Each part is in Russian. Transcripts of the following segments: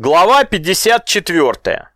Глава 54.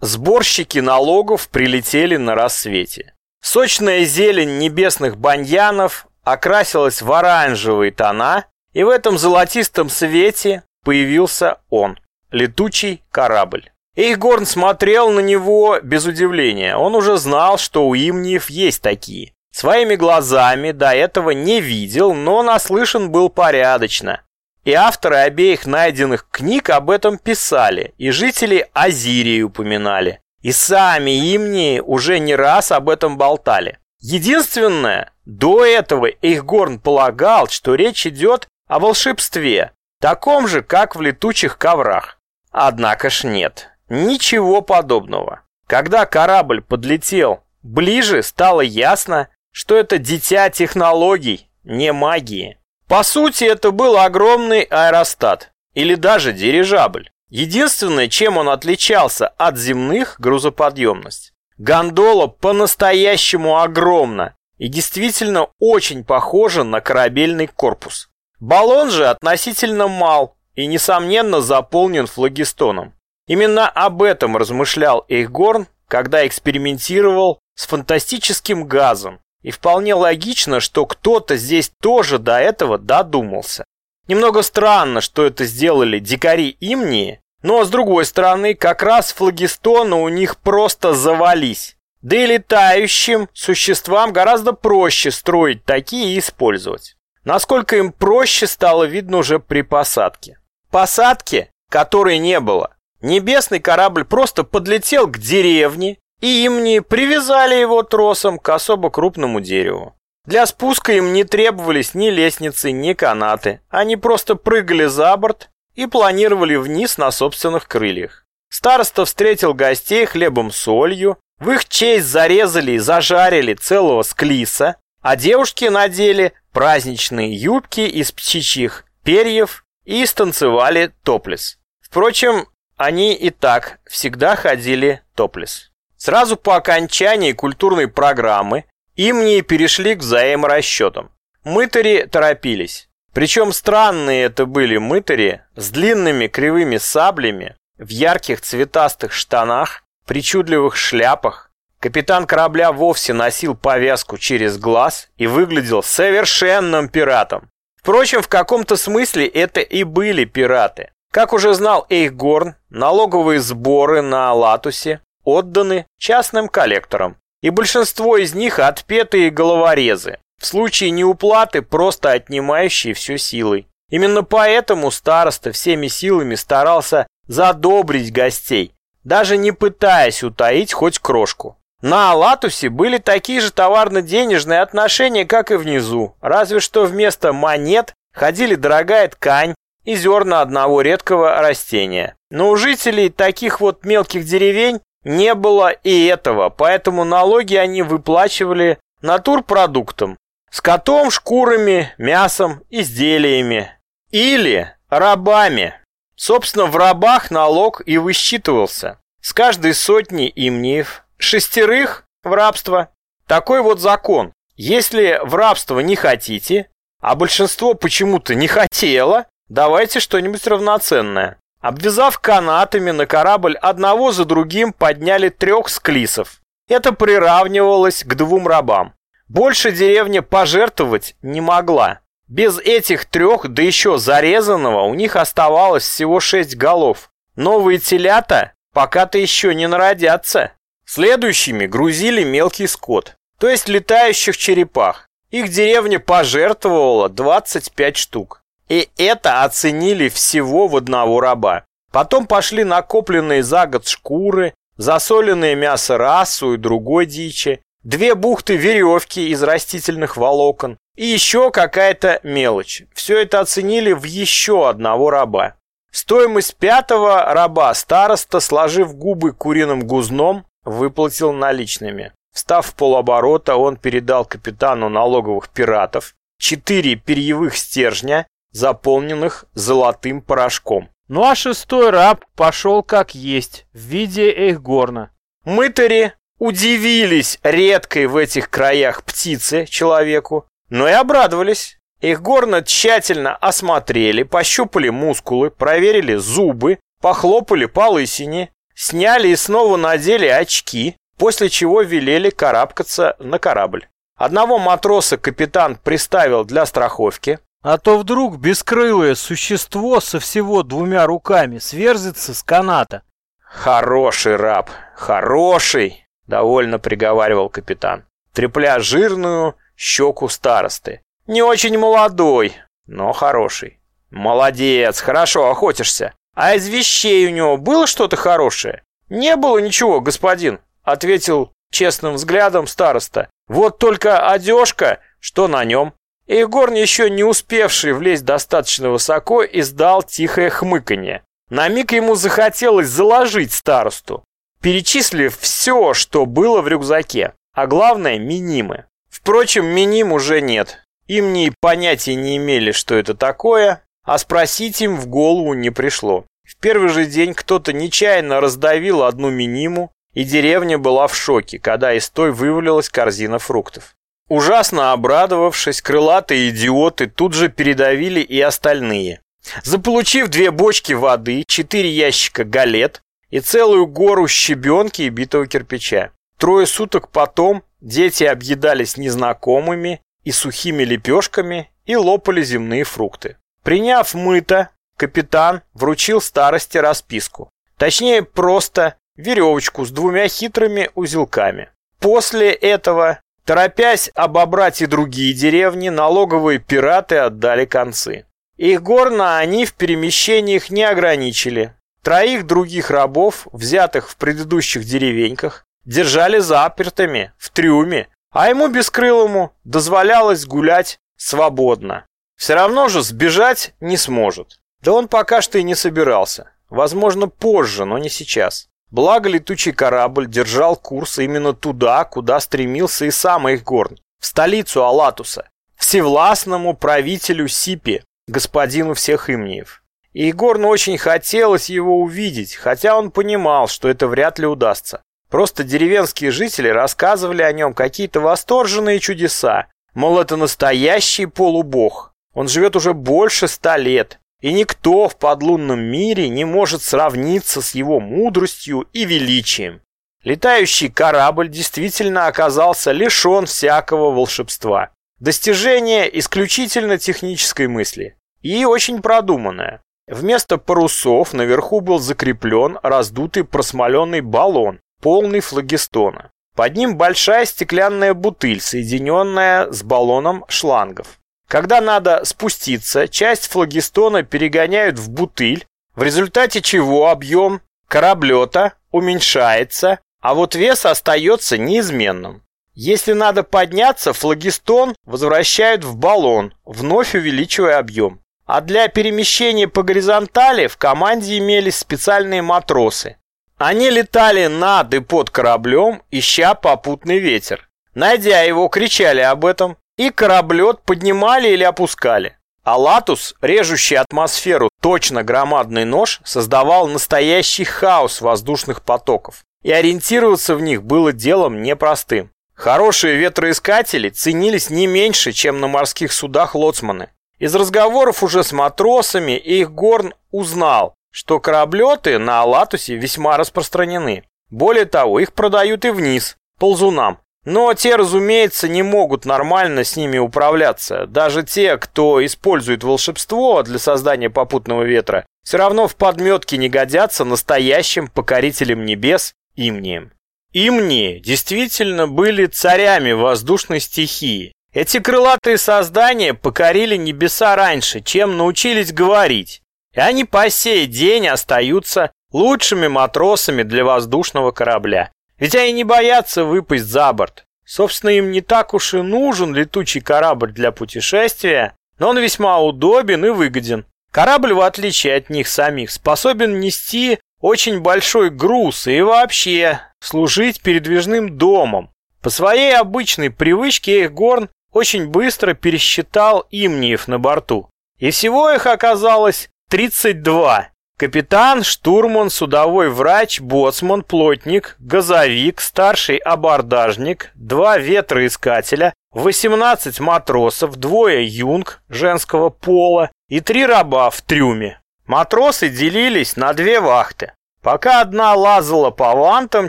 Сборщики налогов прилетели на рассвете. Сочная зелень небесных баньянов окрасилась в оранжевые тона, и в этом золотистом свете появился он, летучий корабль. Эйхгорн смотрел на него без удивления. Он уже знал, что у Имниев есть такие. Своими глазами до этого не видел, но наслышан был порядочно. И авторы обеих найденных книг об этом писали, и жители Азирии упоминали. И сами имни уже не раз об этом болтали. Единственное, до этого Эйхгорн полагал, что речь идет о волшебстве, таком же, как в летучих коврах. Однако ж нет, ничего подобного. Когда корабль подлетел ближе, стало ясно, что это дитя технологий, не магии. По сути, это был огромный аэростат или даже дирижабль. Единственное, чем он отличался от земных – грузоподъемность. Гондола по-настоящему огромна и действительно очень похожа на корабельный корпус. Баллон же относительно мал и, несомненно, заполнен флагистоном. Именно об этом размышлял Эйхгорн, когда экспериментировал с фантастическим газом, и вполне логично, что кто-то здесь тоже до этого додумался. Немного странно, что это сделали дикари Имнии, но с другой стороны, как раз флагистоны у них просто завались. Да и летающим существам гораздо проще строить такие и использовать. Насколько им проще стало видно уже при посадке. Посадки, которой не было. Небесный корабль просто подлетел к деревне и им не привязали его тросом к особо крупному дереву. Для спуска им не требовались ни лестницы, ни канаты. Они просто прыгали за борт и планировали вниз на собственных крыльях. Староста встретил гостей хлебом солью, в их честь зарезали и зажарили целого склиса, а девушки надели праздничные юбки из птичьих перьев и станцевали топлес. Впрочем, они и так всегда ходили топлес. Сразу по окончании культурной программы имни перешли к взаиморасчетам. Мытари торопились. Причем странные это были мытари с длинными кривыми саблями, в ярких цветастых штанах, причудливых шляпах. Капитан корабля вовсе носил повязку через глаз и выглядел совершенным пиратом. Впрочем, в каком-то смысле это и были пираты. Как уже знал Эйхгорн, налоговые сборы на Латусе отданы частным коллекторам, и большинство из них отпетые головорезы, в случае неуплаты просто отнимающие всю силой. Именно поэтому староста всеми силами старался задобрить гостей, даже не пытаясь утаить хоть крошку. На Алатусе были такие же товарно-денежные отношения, как и внизу, разве что вместо монет ходили дорогая ткань и зерна одного редкого растения. Но у жителей таких вот мелких деревень не было и этого, поэтому налоги они выплачивали натурпродуктам, скотом, шкурами, мясом, изделиями. Или рабами. Собственно, в рабах налог и высчитывался. С каждой сотни имниев, шестерых в рабство. Такой вот закон. Если в рабство не хотите, а большинство почему-то не хотело, давайте что-нибудь равноценное. Обвязав канатами на корабль, одного за другим подняли трех склисов. Это приравнивалось к двум рабам. Больше деревня пожертвовать не могла. Без этих трех, да еще зарезанного, у них оставалось всего шесть голов. Новые телята пока-то еще не народятся. Следующими грузили мелкий скот, то есть летающих черепах. Их деревня пожертвовала 25 штук. И это оценили всего в одного раба. Потом пошли накопленные за год шкуры, засоленное мясо расу и другой дичи, две бухты веревки из растительных волокон и еще какая-то мелочь. Все это оценили в еще одного раба. Стоимость пятого раба староста, сложив губы куриным гузном, выплатил наличными. Встав в полоборота, он передал капитану налоговых пиратов четыре перьевых стержня заполненных золотым порошком. Ну а шестой раб пошел как есть, в виде Эйхгорна. Мытари удивились редкой в этих краях птице человеку, но и обрадовались. Эйхгорна тщательно осмотрели, пощупали мускулы, проверили зубы, похлопали по лысине, сняли и снова надели очки, после чего велели карабкаться на корабль. Одного матроса капитан приставил для страховки, а то вдруг бескрылое существо со всего двумя руками сверзится с каната. «Хороший раб, хороший!» — довольно приговаривал капитан, трепля жирную щеку старосты. «Не очень молодой, но хороший. Молодец, хорошо охотишься. А из вещей у него было что-то хорошее?» «Не было ничего, господин», — ответил честным взглядом староста. «Вот только одежка, что на нем». Егорн, еще не успевший влезть достаточно высоко, издал тихое хмыканье. На миг ему захотелось заложить старосту, перечислив все, что было в рюкзаке, а главное – минимы. Впрочем, миним уже нет. Им ни понятия не имели, что это такое, а спросить им в голову не пришло. В первый же день кто-то нечаянно раздавил одну миниму, и деревня была в шоке, когда из той вывалилась корзина фруктов. Ужасно обрадовавшись, крылатые идиоты тут же передавили и остальные. Заполучив две бочки воды, четыре ящика галет и целую гору щебенки и битого кирпича. Трое суток потом дети объедались незнакомыми и сухими лепешками и лопали земные фрукты. Приняв мыто, капитан вручил старости расписку. Точнее, просто веревочку с двумя хитрыми узелками. После этого Торопясь обобрать и другие деревни, налоговые пираты отдали концы. Их горно они в перемещениях не ограничили. Троих других рабов, взятых в предыдущих деревеньках, держали запертыми в трюме, а ему бескрылому дозволялось гулять свободно. Все равно же сбежать не сможет. Да он пока что и не собирался. Возможно, позже, но не сейчас. Благо летучий корабль держал курс именно туда, куда стремился и сам Эйхгорн, в столицу Алатуса, всевластному правителю Сипи, господину всех имниев. И очень хотелось его увидеть, хотя он понимал, что это вряд ли удастся. Просто деревенские жители рассказывали о нем какие-то восторженные чудеса, мол, это настоящий полубог. Он живет уже больше ста лет, и никто в подлунном мире не может сравниться с его мудростью и величием. Летающий корабль действительно оказался лишен всякого волшебства. Достижение исключительно технической мысли. И очень продуманное. Вместо парусов наверху был закреплен раздутый просмоленный баллон, полный флагистона. Под ним большая стеклянная бутыль, соединенная с баллоном шлангов. Когда надо спуститься, часть флагистона перегоняют в бутыль, в результате чего объем кораблета уменьшается, а вот вес остается неизменным. Если надо подняться, флагистон возвращают в баллон, вновь увеличивая объем. А для перемещения по горизонтали в команде имелись специальные матросы. Они летали над и под кораблем, ища попутный ветер. Найдя его, кричали об этом, и кораблет поднимали или опускали. А латус, режущий атмосферу точно громадный нож, создавал настоящий хаос воздушных потоков. И ориентироваться в них было делом непростым. Хорошие ветроискатели ценились не меньше, чем на морских судах лоцманы. Из разговоров уже с матросами их Горн узнал, что кораблеты на Алатусе весьма распространены. Более того, их продают и вниз, ползунам, но те, разумеется, не могут нормально с ними управляться. Даже те, кто использует волшебство для создания попутного ветра, все равно в подметке не годятся настоящим покорителем небес Имнием. Имни действительно были царями воздушной стихии. Эти крылатые создания покорили небеса раньше, чем научились говорить. И они по сей день остаются лучшими матросами для воздушного корабля. Ведь они не боятся выпасть за борт. Собственно, им не так уж и нужен летучий корабль для путешествия, но он весьма удобен и выгоден. Корабль, в отличие от них самих, способен нести очень большой груз и вообще служить передвижным домом. По своей обычной привычке Эхгорн очень быстро пересчитал имниев на борту. И всего их оказалось 32. Капитан, штурман, судовой врач, боцман, плотник, газовик, старший абордажник, два ветроискателя, 18 матросов, двое юнг женского пола и три раба в трюме. Матросы делились на две вахты. Пока одна лазала по вантам,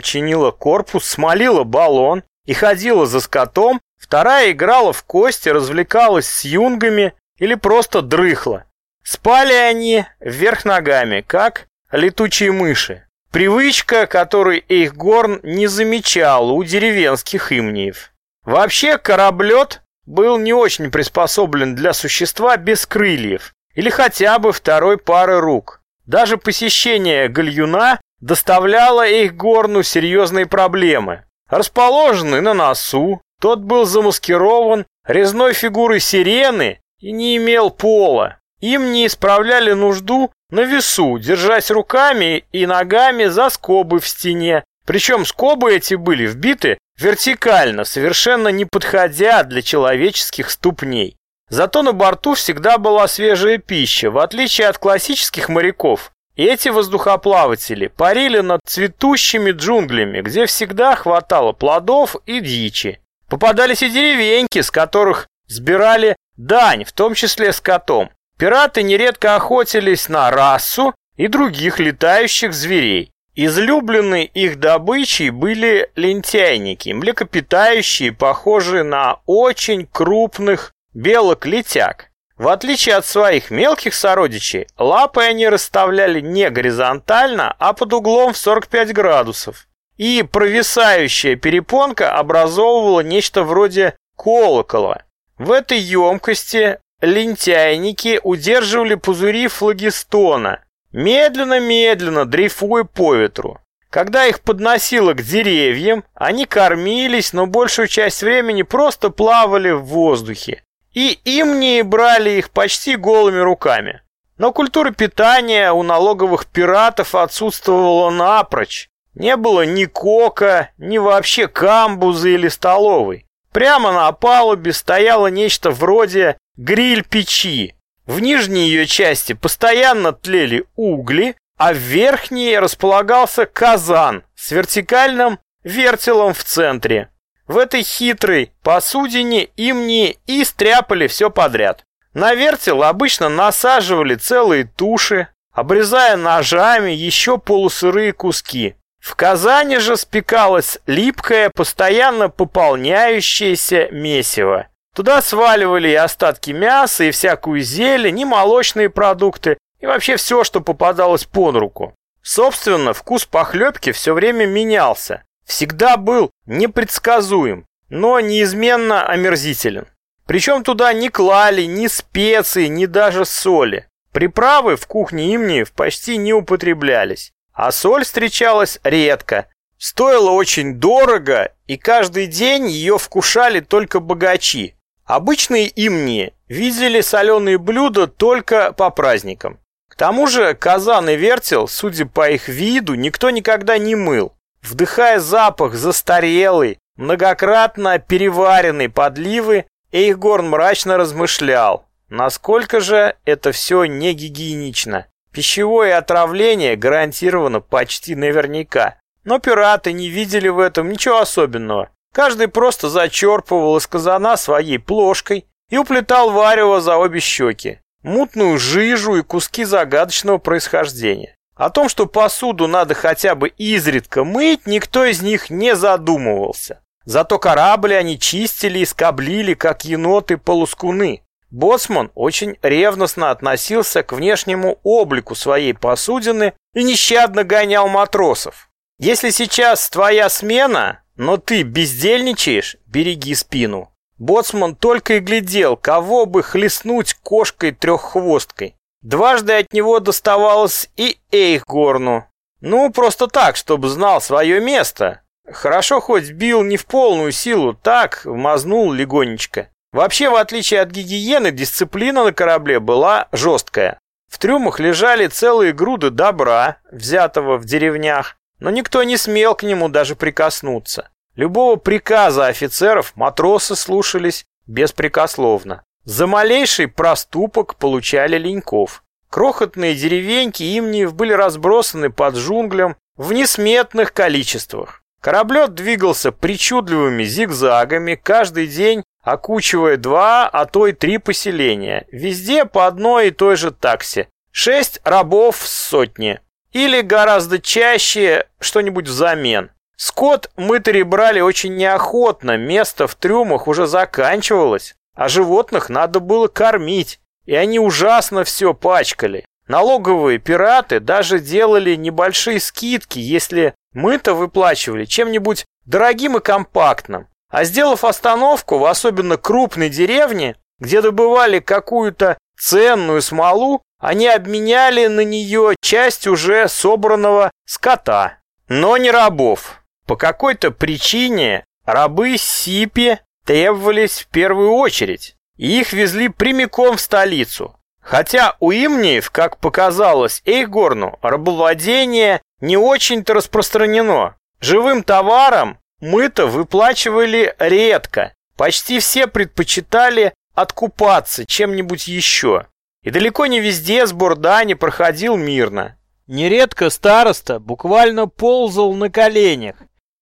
чинила корпус, смолила баллон и ходила за скотом, вторая играла в кости, развлекалась с юнгами или просто дрыхла. Спали они вверх ногами, как летучие мыши. Привычка, которой Эйхгорн не замечал у деревенских имниев. Вообще кораблет был не очень приспособлен для существа без крыльев или хотя бы второй пары рук. Даже посещение гальюна доставляло Эйхгорну серьезные проблемы. Расположенный на носу, тот был замаскирован резной фигурой сирены и не имел пола. Им не исправляли нужду на весу, держась руками и ногами за скобы в стене. Причем скобы эти были вбиты вертикально, совершенно не подходя для человеческих ступней. Зато на борту всегда была свежая пища, в отличие от классических моряков. Эти воздухоплаватели парили над цветущими джунглями, где всегда хватало плодов и дичи. Попадались и деревеньки, с которых сбирали дань, в том числе с котом. Пираты нередко охотились на расу и других летающих зверей. Излюбленной их добычей были лентяйники, млекопитающие, похожие на очень крупных белок-летяг. В отличие от своих мелких сородичей, лапы они расставляли не горизонтально, а под углом в 45 градусов. И провисающая перепонка образовывала нечто вроде колокола. В этой емкости лентяйники удерживали пузыри флагистона, медленно-медленно дрейфуя по ветру. Когда их подносило к деревьям, они кормились, но большую часть времени просто плавали в воздухе. И им не брали их почти голыми руками. Но культура питания у налоговых пиратов отсутствовала напрочь. Не было ни кока, ни вообще камбузы или столовой. Прямо на палубе стояло нечто вроде гриль-печи. В нижней ее части постоянно тлели угли, а в верхней располагался казан с вертикальным вертелом в центре. В этой хитрой посудине им не и стряпали все подряд. На вертел обычно насаживали целые туши, обрезая ножами еще полусырые куски. В Казани же спекалось липкое, постоянно пополняющееся месиво. Туда сваливали и остатки мяса, и всякую зелень, и молочные продукты, и вообще все, что попадалось под руку. Собственно, вкус похлебки все время менялся. Всегда был непредсказуем, но неизменно омерзителен. Причем туда не клали ни специи, ни даже соли. Приправы в кухне Имниев почти не употреблялись. А соль встречалась редко. Стоила очень дорого, и каждый день ее вкушали только богачи. Обычные имние видели соленые блюда только по праздникам. К тому же казан и вертел, судя по их виду, никто никогда не мыл. Вдыхая запах застарелый, многократно переваренной подливы, Эйхгорн мрачно размышлял, насколько же это все не гигиенично. Пищевое отравление гарантировано почти наверняка. Но пираты не видели в этом ничего особенного. Каждый просто зачерпывал из казана своей плошкой и уплетал варево за обе щеки. Мутную жижу и куски загадочного происхождения. О том, что посуду надо хотя бы изредка мыть, никто из них не задумывался. Зато корабли они чистили и скоблили, как еноты-полускуны. Боцман очень ревностно относился к внешнему облику своей посудины и нещадно гонял матросов. Если сейчас твоя смена, но ты бездельничаешь, береги спину. Боцман только и глядел, кого бы хлестнуть кошкой-треххвосткой. Дважды от него доставалось и Эйхгорну. Ну, просто так, чтобы знал свое место. Хорошо хоть бил не в полную силу, так, мазнул легонечко. Вообще, в отличие от гигиены, дисциплина на корабле была жесткая. В трюмах лежали целые груды добра, взятого в деревнях, но никто не смел к нему даже прикоснуться. Любого приказа офицеров матросы слушались беспрекословно. За малейший проступок получали леньков. Крохотные деревеньки имниев были разбросаны под джунглям в несметных количествах. Кораблет двигался причудливыми зигзагами, каждый день окучивая два, а то и три поселения. Везде по одной и той же таксе. шесть рабов с сотни. Или гораздо чаще что-нибудь взамен. Скот мытари брали очень неохотно, место в трюмах уже заканчивалось, а животных надо было кормить, и они ужасно все пачкали. Налоговые пираты даже делали небольшие скидки, если мы-то выплачивали чем-нибудь дорогим и компактным. А сделав остановку в особенно крупной деревне, где добывали какую-то ценную смолу, они обменяли на нее часть уже собранного скота, но не рабов. По какой-то причине рабы Сипи требовались в первую очередь, и их везли прямиком в столицу. Хотя у Имниев, как показалось Эйгорну, рабовладение не очень-то распространено. Живым товаром мы-то выплачивали редко. Почти все предпочитали откупаться чем-нибудь еще. И далеко не везде сбор дани проходил мирно. Нередко староста буквально ползал на коленях,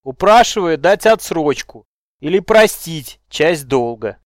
упрашивая дать отсрочку или простить часть долга.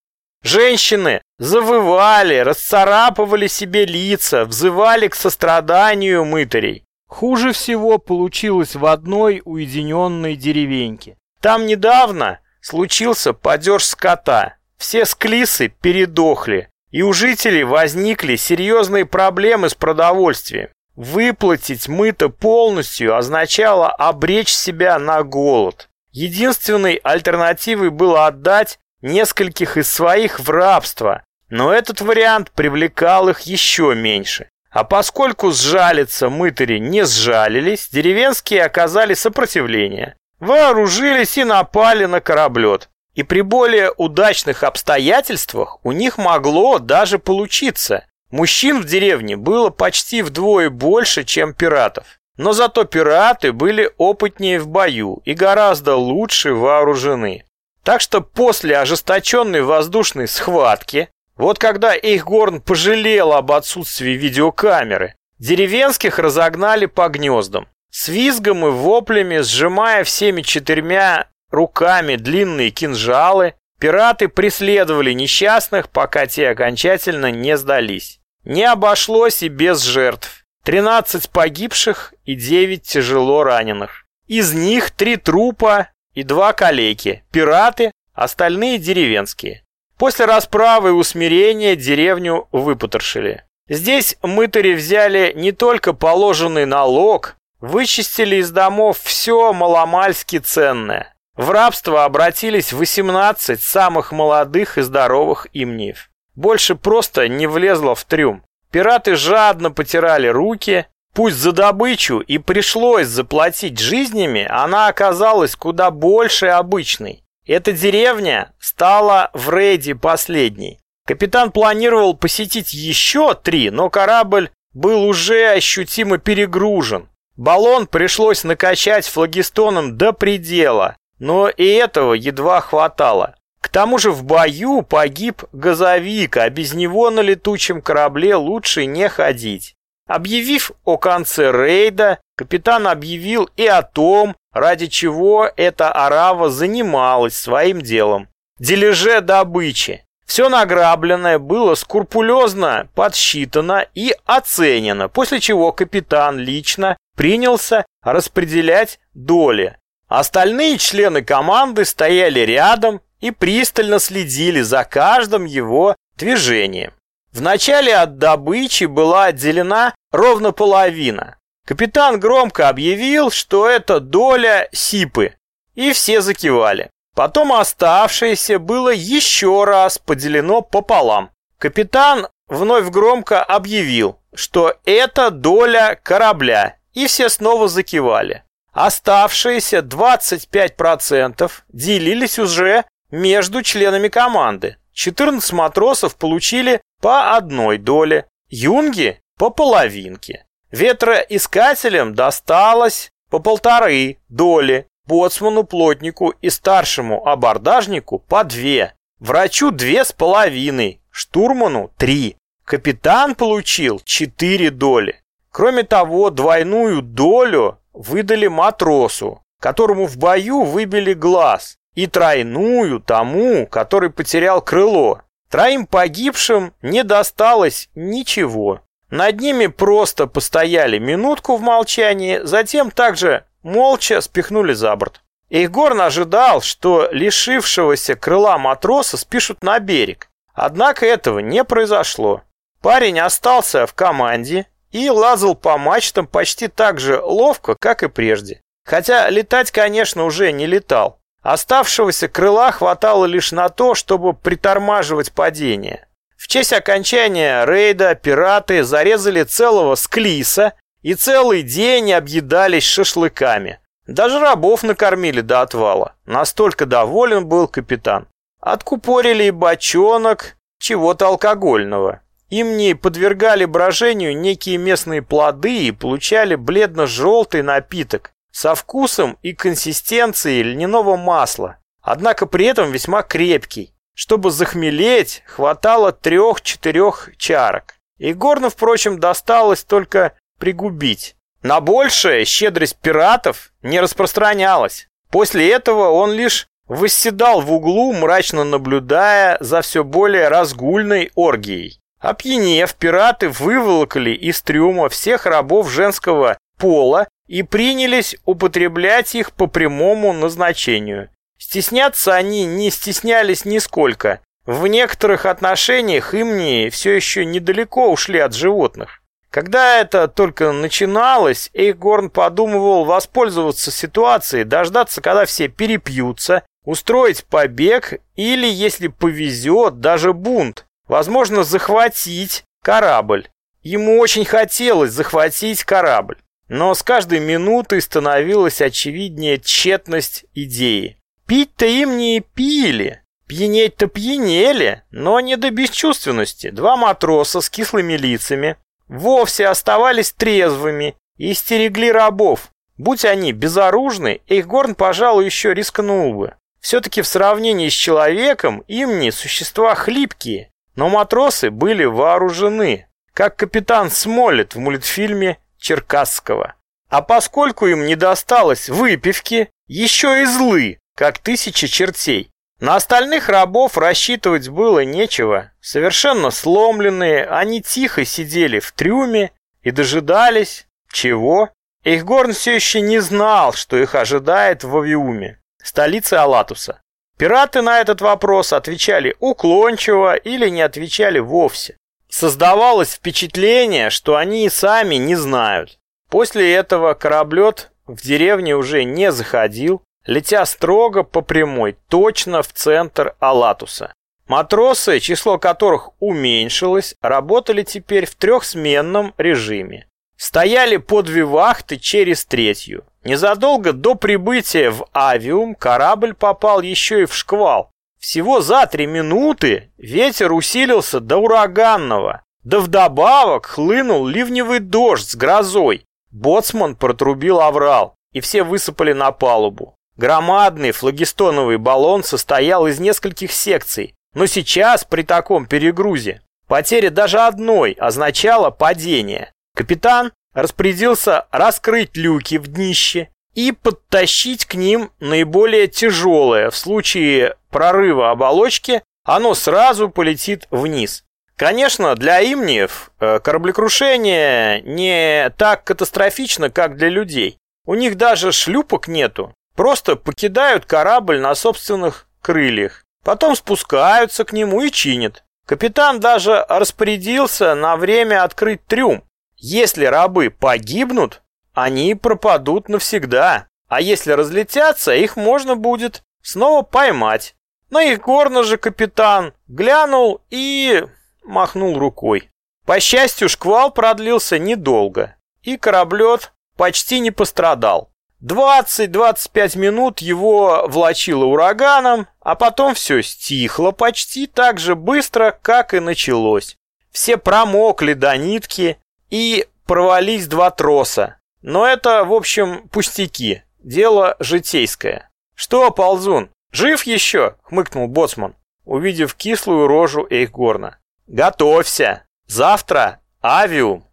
Женщины завывали, расцарапывали себе лица, взывали к состраданию мытарей. Хуже всего получилось в одной уединенной деревеньке. Там недавно случился падеж скота. Все склисы передохли, и у жителей возникли серьезные проблемы с продовольствием. Выплатить мыто полностью означало обречь себя на голод. Единственной альтернативой было отдать нескольких из своих в рабство, но этот вариант привлекал их еще меньше. А поскольку сжалиться мытари не сжалились, деревенские оказали сопротивление, вооружились и напали на кораблет. И при более удачных обстоятельствах у них могло даже получиться. Мужчин в деревне было почти вдвое больше, чем пиратов. Но зато пираты были опытнее в бою и гораздо лучше вооружены. Так что после ожесточенной воздушной схватки вот когда Эйхгорн пожалел об отсутствии видеокамеры, деревенских разогнали по гнездам. С визгом и воплями, сжимая всеми четырьмя руками длинные кинжалы, пираты преследовали несчастных, пока те окончательно не сдались. Не обошлось и без жертв. 13 погибших и 9 тяжело раненых. Из них три трупа и два калеки. Пираты, остальные деревенские. После расправы и усмирения деревню выпотрошили. Здесь мытари взяли не только положенный налог, вычистили из домов все маломальски ценное. В рабство обратились 18 самых молодых и здоровых имниев. Больше просто не влезло в трюм. Пираты жадно потирали руки, пусть за добычу и пришлось заплатить жизнями, она оказалась куда больше обычной. Эта деревня стала в рейде последней. Капитан планировал посетить еще три, но корабль был уже ощутимо перегружен. Баллон пришлось накачать флагистоном до предела, но и этого едва хватало. К тому же в бою погиб газовик, а без него на летучем корабле лучше не ходить. Объявив о конце рейда, капитан объявил и о том, ради чего эта арава занималась своим делом. Дележе добычи. Все награбленное было скрупулезно подсчитано и оценено, после чего капитан лично принялся распределять доли. Остальные члены команды стояли рядом и пристально следили за каждым его движением. Вначале от добычи была отделена ровно половина. Капитан громко объявил, что это доля Сипы, и все закивали. Потом оставшееся было еще раз поделено пополам. Капитан вновь громко объявил, что это доля корабля, и все снова закивали. Оставшиеся 25% делились уже между членами команды. 14 матросов получили по одной доле, юнги по половинке. Ветроискателям досталось по полторы доли, боцману, плотнику и старшему абордажнику по две, врачу две с половиной, штурману три. Капитан получил четыре доли. Кроме того, двойную долю выдали матросу, которому в бою выбили глаз, и тройную тому, который потерял крыло. Троим погибшим не досталось ничего. Над ними просто постояли минутку в молчании, затем также молча спихнули за борт. Эйхгорн ожидал, что лишившегося крыла матроса спишут на берег. Однако этого не произошло. Парень остался в команде и лазал по мачтам почти так же ловко, как и прежде. Хотя летать, конечно, уже не летал. Оставшегося крыла хватало лишь на то, чтобы притормаживать падение. В честь окончания рейда пираты зарезали целого склиса и целый день объедались шашлыками. Даже рабов накормили до отвала. Настолько доволен был капитан. Откупорили и бочонок чего-то алкогольного. Им не подвергали брожению некие местные плоды и получали бледно-желтый напиток со вкусом и консистенцией льняного масла, однако при этом весьма крепкий. Чтобы захмелеть, хватало трех-четырех чарок. И Горну, впрочем, досталось только пригубить. На большее щедрость пиратов не распространялась. После этого он лишь восседал в углу, мрачно наблюдая за все более разгульной оргией. Опьянев, пираты выволокли из трюма всех рабов женского пола и принялись употреблять их по прямому назначению. Стесняться они не стеснялись нисколько. В некоторых отношениях имни все еще недалеко ушли от животных. Когда это только начиналось, Эйхгорн подумывал воспользоваться ситуацией, дождаться, когда все перепьются, устроить побег или, если повезет, даже бунт. Возможно, захватить корабль. Ему очень хотелось захватить корабль. Но с каждой минутой становилась очевиднее тщетность идеи. Пить-то им не пили, пьянеть-то пьянели, но не до бесчувственности. Два матроса с кислыми лицами вовсе оставались трезвыми и стерегли рабов. Будь они безоружны, Эйхгорн, пожалуй, еще рискнул бы. Все-таки в сравнении с человеком им не существа хлипкие, но матросы были вооружены, как капитан Смолет в мультфильме Черкасского. А поскольку им не досталось выпивки, еще и злы, как тысячи чертей. На остальных рабов рассчитывать было нечего. Совершенно сломленные, они тихо сидели в трюме и дожидались... Чего? Эйхгорн все еще не знал, что их ожидает в Авиуме, столице Алатуса. Пираты на этот вопрос отвечали уклончиво или не отвечали вовсе. Создавалось впечатление, что они и сами не знают. После этого кораблет в деревне уже не заходил, летя строго по прямой, точно в центр Алатуса. Матросы, число которых уменьшилось, работали теперь в трехсменном режиме. Стояли по две вахты через третью. Незадолго до прибытия в Авиум корабль попал еще и в шквал. Всего за три минуты ветер усилился до ураганного. Да вдобавок хлынул ливневый дождь с грозой. Боцман протрубил аврал, и все высыпали на палубу. Громадный флагистоновый баллон состоял из нескольких секций, но сейчас при таком перегрузе потеря даже одной означала падение. Капитан распорядился раскрыть люки в днище и подтащить к ним наиболее тяжелое. В случае прорыва оболочки оно сразу полетит вниз. Конечно, для имниев э, кораблекрушение не так катастрофично, как для людей. У них даже шлюпок нету, Просто покидают корабль на собственных крыльях. Потом спускаются к нему и чинят. Капитан даже распорядился на время открыть трюм. Если рабы погибнут, они пропадут навсегда. А если разлетятся, их можно будет снова поймать. На их горно же капитан глянул и махнул рукой. По счастью, шквал продлился недолго, и кораблет почти не пострадал. 20-25 минут его влачило ураганом, а потом все стихло почти так же быстро, как и началось. Все промокли до нитки и порвались два троса. Но это, в общем, пустяки, дело житейское. «Что, ползун, жив еще?» — хмыкнул боцман, увидев кислую рожу Эйхгорна. «Готовься! Завтра авиум!»